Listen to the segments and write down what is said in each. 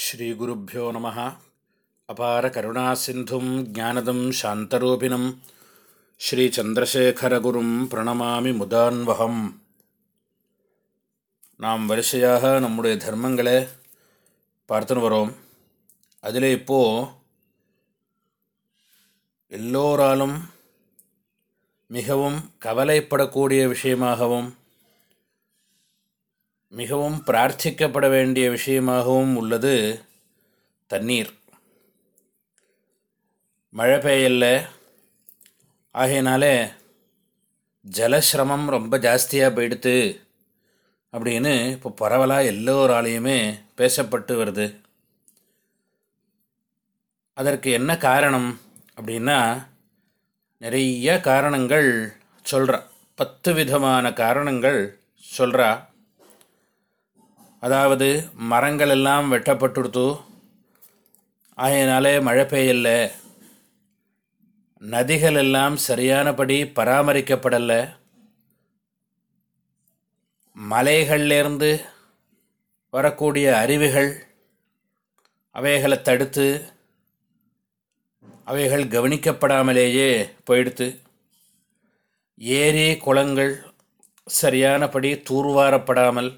ஸ்ரீகுருப்போ நம. அபார கருணா சிந்தும் ஜானதம் சாந்தரூபிணம். ஸ்ரீச்சந்திரசேகரகுரும் பிரணமாமி முதான்வகம். நாம் வரிசையாக நம்முடைய தர்மங்களை பார்த்துன்னு வரோம். அதில் இப்போது எல்லோராலும் மிகவும் கவலைப்படக்கூடிய விஷயமாகவும் மிகவும் பிரார்த்திக்கப்பட வேண்டிய விஷயமாகவும் உள்ளது தண்ணீர். மழை பெய்யல. ஆகையினாலே ஜலசிரமம் ரொம்ப ஜாஸ்தியாக போயிடுத்து அப்படின்னு இப்போ பரவலாக எல்லோராலையுமே பேசப்பட்டு வருது. அதற்கு என்ன காரணம் அப்படின்னா நிறைய காரணங்கள் சொல்கிறா பத்து விதமான காரணங்கள் சொல்கிறா அதாவது மரங்கள் எல்லாம் வெட்டப்பட்டுடுத்து ஆயினாலே மழை பெய்யல. நதிகள் எல்லாம் சரியானபடி பராமரிக்கப்படலை. மலைகள்லேருந்து வரக்கூடிய அருவிகள் அவைகளை தடுத்து அவைகள் கவனிக்கப்படாமலேயே போயிடுத்து. ஏரி குளங்கள் சரியானபடி தூர்வாரப்படாமல்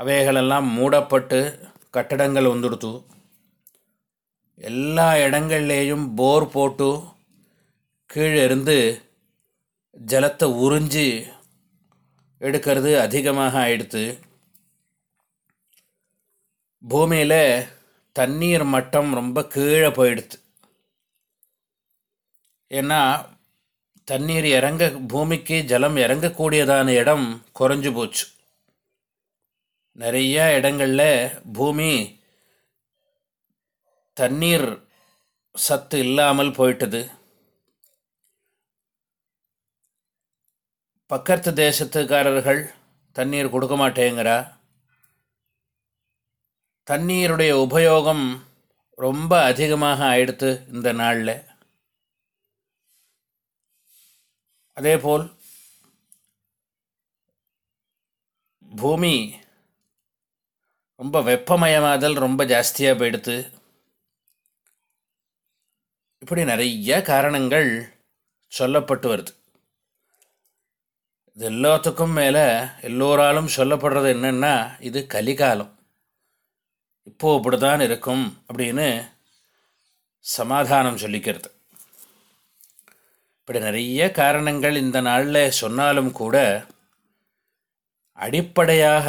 அவைகளெல்லாம் மூடப்பட்டு கட்டடங்கள் வந்துடுத்து. எல்லா இடங்கள்லேயும் போர் போட்டு கீழே இருந்து ஜலத்தை உறிஞ்சி எடுக்கிறது அதிகமாக ஆயிடுத்து. பூமியில் தண்ணீர் மட்டம் ரொம்ப கீழே போயிடுது ஏன்னா தண்ணீர் இறங்க பூமிக்கு ஜலம் இறங்கக்கூடியதான இடம் குறைஞ்சு போச்சு. நிறைய இடங்களில் பூமி தண்ணீர் சத்து இல்லாமல் போயிட்டது. பக்கத்து தேசத்துக்காரர்கள் தண்ணீர் கொடுக்க மாட்டேங்கிறா. தண்ணீருடைய உபயோகம் ரொம்ப அதிகமாக ஆயிடுத்து இந்த நாளில். அதேபோல் பூமி ரொம்ப வெப்பமயமாதல் ரொம்ப ஜாஸ்தியாக போயிடுத்து. இப்படி நிறைய காரணங்கள் சொல்லப்பட்டு வருது. இது எல்லாத்துக்கும் மேலே எல்லோராலும் சொல்லப்படுறது என்னென்னா இது கலிகாலம். இப்போது இப்படி தான் இருக்கும் அப்படின்னு சமாதானம் சொல்லிக்கிறது. இப்படி நிறைய காரணங்கள் இந்த நாளில் சொன்னாலும் கூட அடிப்படையாக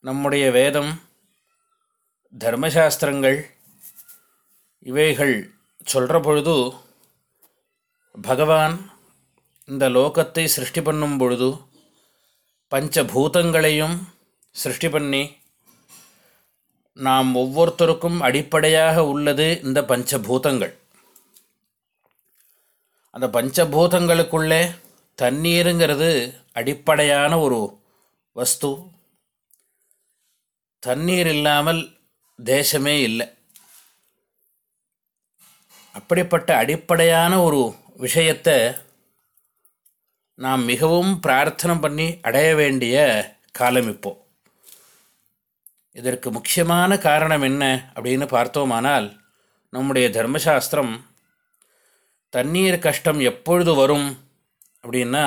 நம்முடைய வேதம் தர்மசாஸ்திரங்கள் இவைகள் சொல்கிற பொழுது பகவான் இந்த லோகத்தை சிருஷ்டி பண்ணும் பொழுது பஞ்சபூதங்களையும் சிருஷ்டி பண்ணி நாம் ஒவ்வொருத்தருக்கும் அடிப்படையாக உள்ளது இந்த பஞ்சபூதங்கள். அந்த பஞ்சபூதங்களுக்குள்ளே தண்ணீருங்கிறது அடிப்படையான ஒரு வஸ்து. தண்ணீர் இல்லாமல் தேசமே இல்லை. அப்படிப்பட்ட அடிப்படையான ஒரு விஷயத்தை நாம் மிகவும் பிரார்த்தனை பண்ணி அடைய வேண்டிய காலம் இப்போ. இதற்கு முக்கியமான காரணம் என்ன அப்படின்னு பார்த்தோமானால் நம்முடைய தர்மசாஸ்திரம் தண்ணீர் கஷ்டம் எப்பொழுது வரும் அப்படின்னா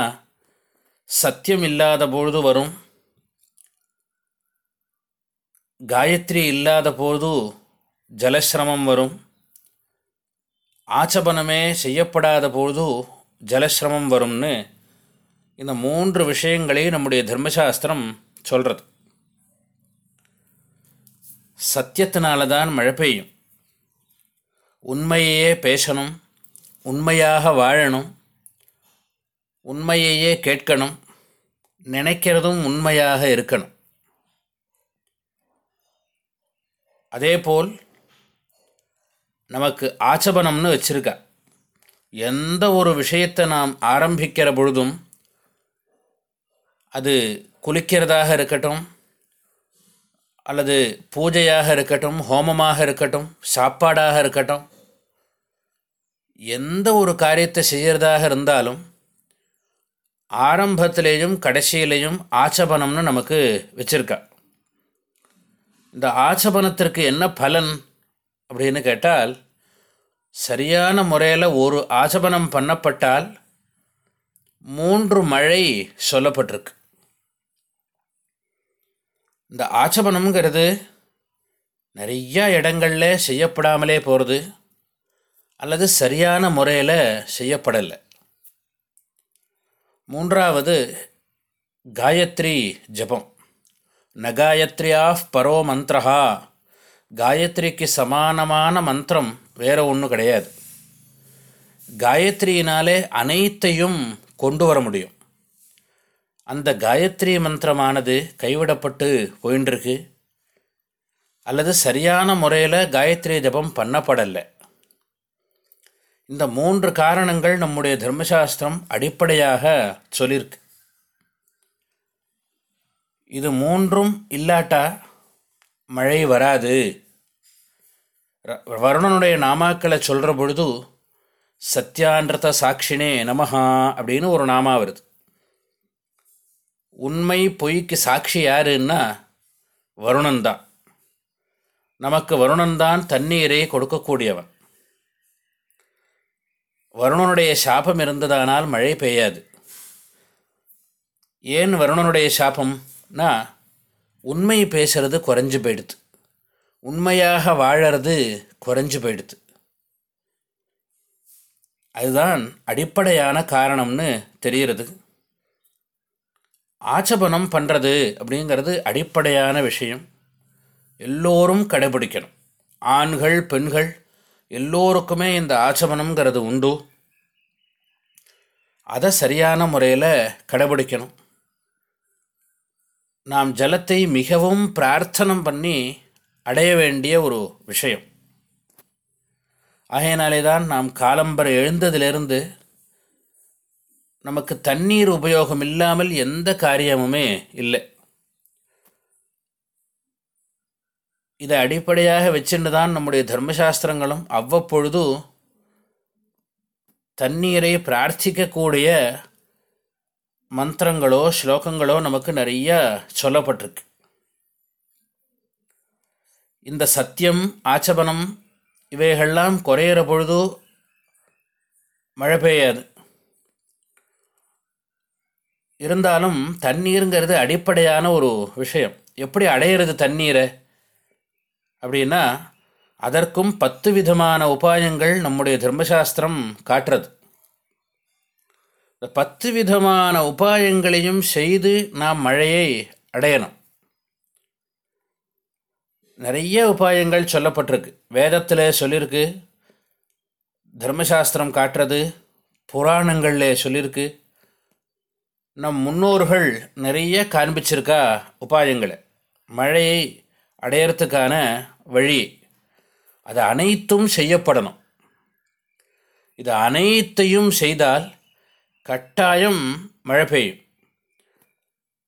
சத்தியம் இல்லாத பொழுது வரும். காயத்ரி இல்லாத போது ஜலசிரமம் வரும். ஆச்சபனமே செய்யப்படாத போது ஜலசிரமம் வரும்னு இந்த மூன்று விஷயங்களையும் நம்முடைய தர்மசாஸ்திரம் சொல்கிறது சத்தியத்தினால தான் மழை பெய்யும். உண்மையையே பேசணும் உண்மையாக வாழணும் உண்மையையே கேட்கணும் நினைக்கிறதும் உண்மையாக இருக்கணும். அதேபோல் நமக்கு ஆச்சபனம்னு வச்சுருக்கா. எந்த ஒரு விஷயத்தை நாம் ஆரம்பிக்கிற பொழுதும் அது குளிக்கிறதாக இருக்கட்டும் அல்லது பூஜையாக இருக்கட்டும் ஹோமமாக இருக்கட்டும் சாப்பாடாக இருக்கட்டும் எந்த ஒரு காரியத்தை செய்கிறதாக இருந்தாலும் ஆரம்பத்திலேயும் கடைசியிலையும் ஆச்சபனம்னு நமக்கு வச்சுருக்கா. இந்த ஆச்சபனத்திற்கு என்ன பலன் அப்படின்னு கேட்டால் சரியான முறையில் ஒரு ஆச்சபனம் பண்ணப்பட்டால் மூன்று மழை சொல்லப்பட்டிருக்கு. இந்த ஆச்சபனம்ங்கிறது நிறையா இடங்களில் செய்யப்படாமலே போகிறது அல்லது சரியான முறையில் செய்யப்படலை. மூன்றாவது காயத்ரி ஜபம். நகாயத்ரியா பரோ மந்த்ரஹா. காயத்ரிக்கு சமானமான மந்திரம் வேறு ஒன்றும் கிடையாது. காயத்ரியினாலே அனைத்தையும் கொண்டு வர முடியும். அந்த காயத்ரி மந்திரமானது கைவிடப்பட்டு போயின்ட்டுருக்கு அல்லது சரியான முறையில் காயத்ரி ஜபம் பண்ணப்படலை. இந்த மூன்று காரணங்கள் நம்முடைய தர்மசாஸ்திரம் அடிப்படையாக சொல்லியிருக்கு இது மூன்றும் இல்லாட்டா மழை வராது. வருணனுடைய நாமாக்களை சொல்கிற பொழுது சத்யான்றத சாட்சினே நமஹா அப்படின்னு ஒரு நாமா வருது. உண்மை பொய்க்கு சாட்சி யாருன்னா வருணன்தான் நமக்கு வருணன்தான் தண்ணீரை கொடுக்கக்கூடியவன். வருணனுடைய சாபம் இருந்ததானால் மழை பெய்யாது. ஏன் வருணனுடைய சாபம்? நான் உண்மை பேசுகிறது குறைஞ்சி போயிடுது உண்மையாக வாழறது குறைஞ்சு போயிடுது அதுதான் அடிப்படையான காரணம்னு தெரிகிறது ஆச்சபனம் பண்ணுறது அப்படிங்கிறது அடிப்படையான விஷயம். எல்லோரும் கடைபிடிக்கணும். ஆண்கள் பெண்கள் எல்லோருக்குமே இந்த ஆச்சமனம்ங்கிறது உண்டு. அதை சரியான முறையில் கடைபிடிக்கணும். நாம் ஜலத்தை மிகவும் பிரார்த்தனம் பண்ணி அடைய வேண்டிய ஒரு விஷயம். ஆகையினாலே தான் நாம் காலம்பர எழுந்ததிலிருந்து நமக்கு தண்ணீர் உபயோகம் இல்லாமல் எந்த காரியமுமே இல்லை. இதை அடிப்படையாக வச்சுட்டு தான் நம்முடைய தர்மசாஸ்திரங்களும் அவ்வப்பொழுது தண்ணீரை பிரார்த்திக்கக்கூடிய மந்திரங்களோ ஸ்லோகங்களோ நமக்கு நிறைய சொல்லப்பட்டிருக்கு. இந்த சத்தியம் ஆச்சபனம் இவைகள்லாம் குறையிற பொழுது மழை பெய்யாது. இருந்தாலும் தண்ணீருங்கிறது அடிப்படையான ஒரு விஷயம். எப்படி அடையிறது தண்ணீரை? அப்படின்னா அதற்கும் பத்து விதமான உபாயங்கள் நம்முடைய தர்மசாஸ்திரம் காட்டுறது. இந்த பத்து விதமான உபாயங்களையும் செய்து நாம் மழையை அடையணும். நிறைய உபாயங்கள் சொல்லப்பட்டிருக்கு. வேதத்தில் சொல்லியிருக்கு. தர்மசாஸ்திரம் காட்டுறது. புராணங்களில் சொல்லியிருக்கு. நம் முன்னோர்கள் நிறைய காண்பிச்சிருக்கா உபாயங்களை. மழையை அடையிறதுக்கான வழி. அது அனைத்தும் செய்யப்படணும். இது அனைத்தையும் செய்தால் கட்டாயம் மழை பெய்யும்.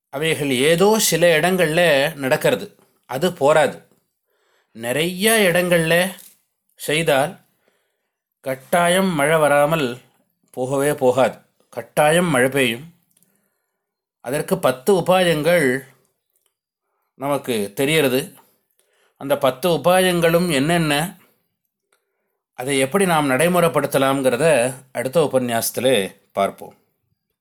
அவைகள் ஏதோ சில இடங்களில் நடக்கிறது. அது போராது. நிறைய இடங்களில் செய்தால் கட்டாயம் மழை வராமல் போகவே போகாது. கட்டாயம் மழை பெய்யும். அதற்கு பத்து உபாயங்கள் நமக்கு தெரிகிறது. அந்த பத்து உபாயங்களும் என்னென்ன? அதை எப்படி நாம் நடைமுறைப்படுத்தலாம்ங்கிறத அடுத்த உபன்யாசத்தில் பார்ப்போம்.